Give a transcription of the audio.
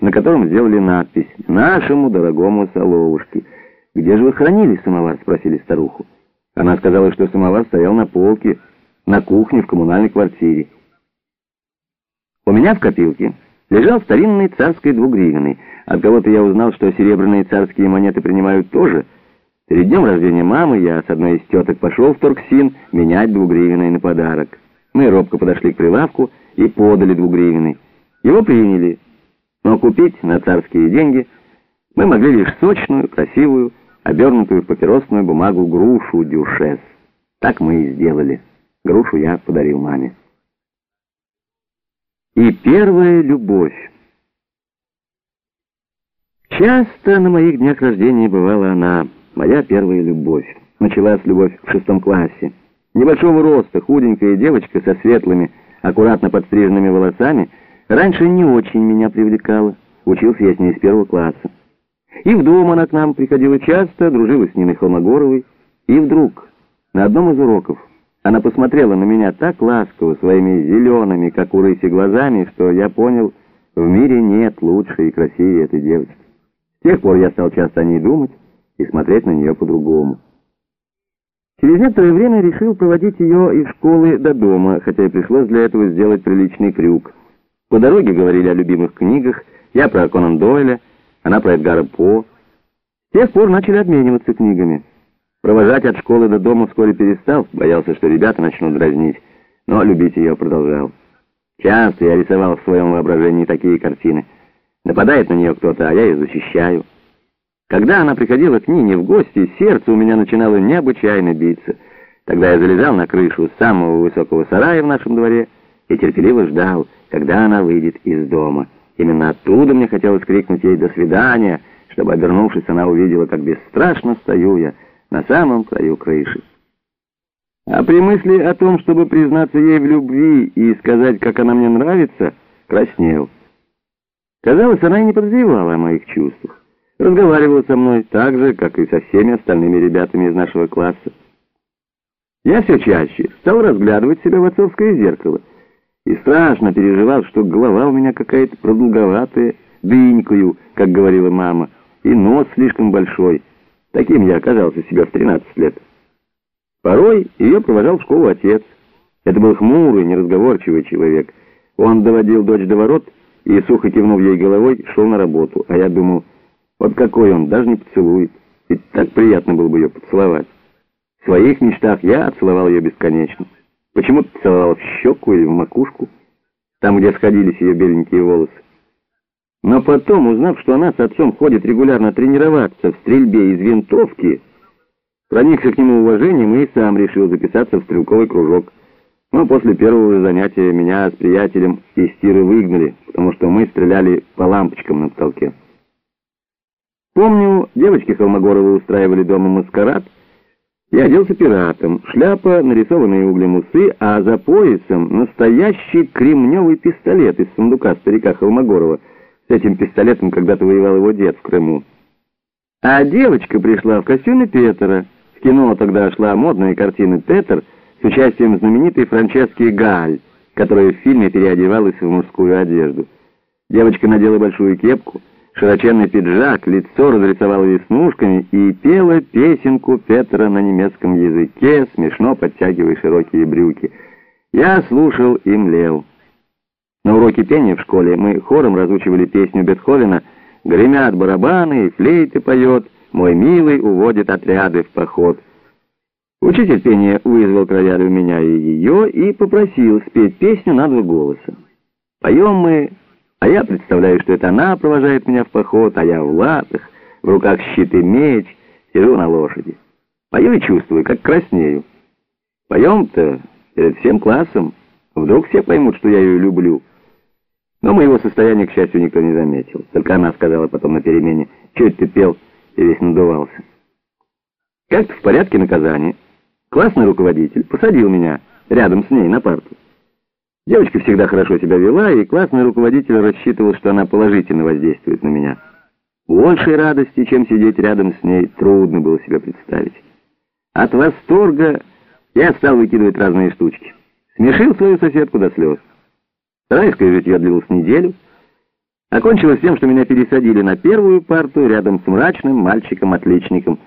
на котором сделали надпись «Нашему дорогому Соловушке». «Где же вы хранили самовар?» — спросили старуху. Она сказала, что самовар стоял на полке, на кухне в коммунальной квартире. У меня в копилке лежал старинный царский двугривенный. От кого-то я узнал, что серебряные царские монеты принимают тоже. Перед днем рождения мамы я с одной из теток пошел в Торксин менять двугривенный на подарок. Мы робко подошли к прилавку и подали двугривенный. Его приняли, но купить на царские деньги мы могли лишь сочную, красивую, обернутую в папиросную бумагу грушу дюшес. Так мы и сделали. Грушу я подарил маме. И первая любовь. Часто на моих днях рождения бывала она, моя первая любовь. Началась любовь в шестом классе. Небольшого роста, худенькая девочка со светлыми, аккуратно подстриженными волосами, раньше не очень меня привлекала. Учился я с ней с первого класса. И в дом она к нам приходила часто, дружила с Ниной Холмогоровой. И вдруг, на одном из уроков, она посмотрела на меня так ласково, своими зелеными, как у рыси, глазами, что я понял, в мире нет лучше и красивее этой девочки. С тех пор я стал часто о ней думать и смотреть на нее по-другому. Через некоторое время решил проводить ее из школы до дома, хотя и пришлось для этого сделать приличный крюк. По дороге говорили о любимых книгах, я про Конан Дойля, она про Эдгара По. С тех пор начали обмениваться книгами. Провожать от школы до дома вскоре перестал, боялся, что ребята начнут дразнить, но любить ее продолжал. Часто я рисовал в своем воображении такие картины. Нападает на нее кто-то, а я ее защищаю. Когда она приходила к Нине в гости, сердце у меня начинало необычайно биться. Тогда я залезал на крышу самого высокого сарая в нашем дворе и терпеливо ждал, когда она выйдет из дома. Именно оттуда мне хотелось крикнуть ей «до свидания», чтобы, обернувшись, она увидела, как бесстрашно стою я на самом краю крыши. А при мысли о том, чтобы признаться ей в любви и сказать, как она мне нравится, краснел. Казалось, она и не подозревала о моих чувствах. Разговаривала со мной так же, как и со всеми остальными ребятами из нашего класса. Я все чаще стал разглядывать себя в отцовское зеркало и страшно переживал, что голова у меня какая-то продолговатая, дынькую, как говорила мама, и нос слишком большой. Таким я оказался себя в 13 лет. Порой ее провожал в школу отец. Это был хмурый, неразговорчивый человек. Он доводил дочь до ворот и, сухо кивнув ей головой, шел на работу. А я думал, вот какой он, даже не поцелует. Ведь так приятно было бы ее поцеловать. В своих мечтах я целовал ее бесконечно. Почему-то целовал в щеку или в макушку, там, где сходились ее беленькие волосы. Но потом, узнав, что она с отцом ходит регулярно тренироваться в стрельбе из винтовки, проникся к нему уважением и сам решил записаться в стрелковый кружок. Но после первого занятия меня с приятелем из тира выгнали, потому что мы стреляли по лампочкам на потолке. Помню, девочки Холмогоровы устраивали дома маскарад, я оделся пиратом, шляпа, нарисованные углем усы, а за поясом настоящий кремневый пистолет из сундука старика Холмогорова. С этим пистолетом когда-то воевал его дед в Крыму. А девочка пришла в костюме Петера. В кино тогда шла модная картина «Петер» с участием знаменитой Франчески Галь, которая в фильме переодевалась в мужскую одежду. Девочка надела большую кепку, широченный пиджак, лицо разрисовала веснушками и пела песенку Петра на немецком языке, смешно подтягивая широкие брюки. Я слушал и млел. На уроке пения в школе мы хором разучивали песню Бетховена «Гремят барабаны, флейты поет, мой милый уводит отряды в поход». Учитель пения вызвал к роялю меня и ее и попросил спеть песню на два голоса. Поем мы а я представляю, что это она провожает меня в поход, а я в латах, в руках щит и меч, сижу на лошади. Пою и чувствую, как краснею. Поем-то перед всем классом. Вдруг все поймут, что я ее люблю. Но моего состояния, к счастью, никто не заметил. Только она сказала потом на перемене, это ты пел, и весь надувался. Как-то в порядке наказания классный руководитель посадил меня рядом с ней на парту. Девочка всегда хорошо себя вела, и классный руководитель рассчитывал, что она положительно воздействует на меня. Большей радости, чем сидеть рядом с ней, трудно было себе представить. От восторга я стал выкидывать разные штучки. Смешил свою соседку до слез. Райское житье длилось неделю. Окончилось тем, что меня пересадили на первую парту рядом с мрачным мальчиком-отличником.